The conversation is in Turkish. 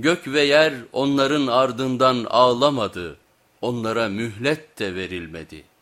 Gök ve yer onların ardından ağlamadı, onlara mühlet de verilmedi.''